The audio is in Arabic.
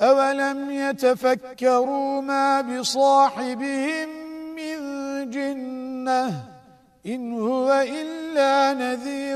أولم يتفكروا ما بصاحبهم من جنة إن هو إلا نذير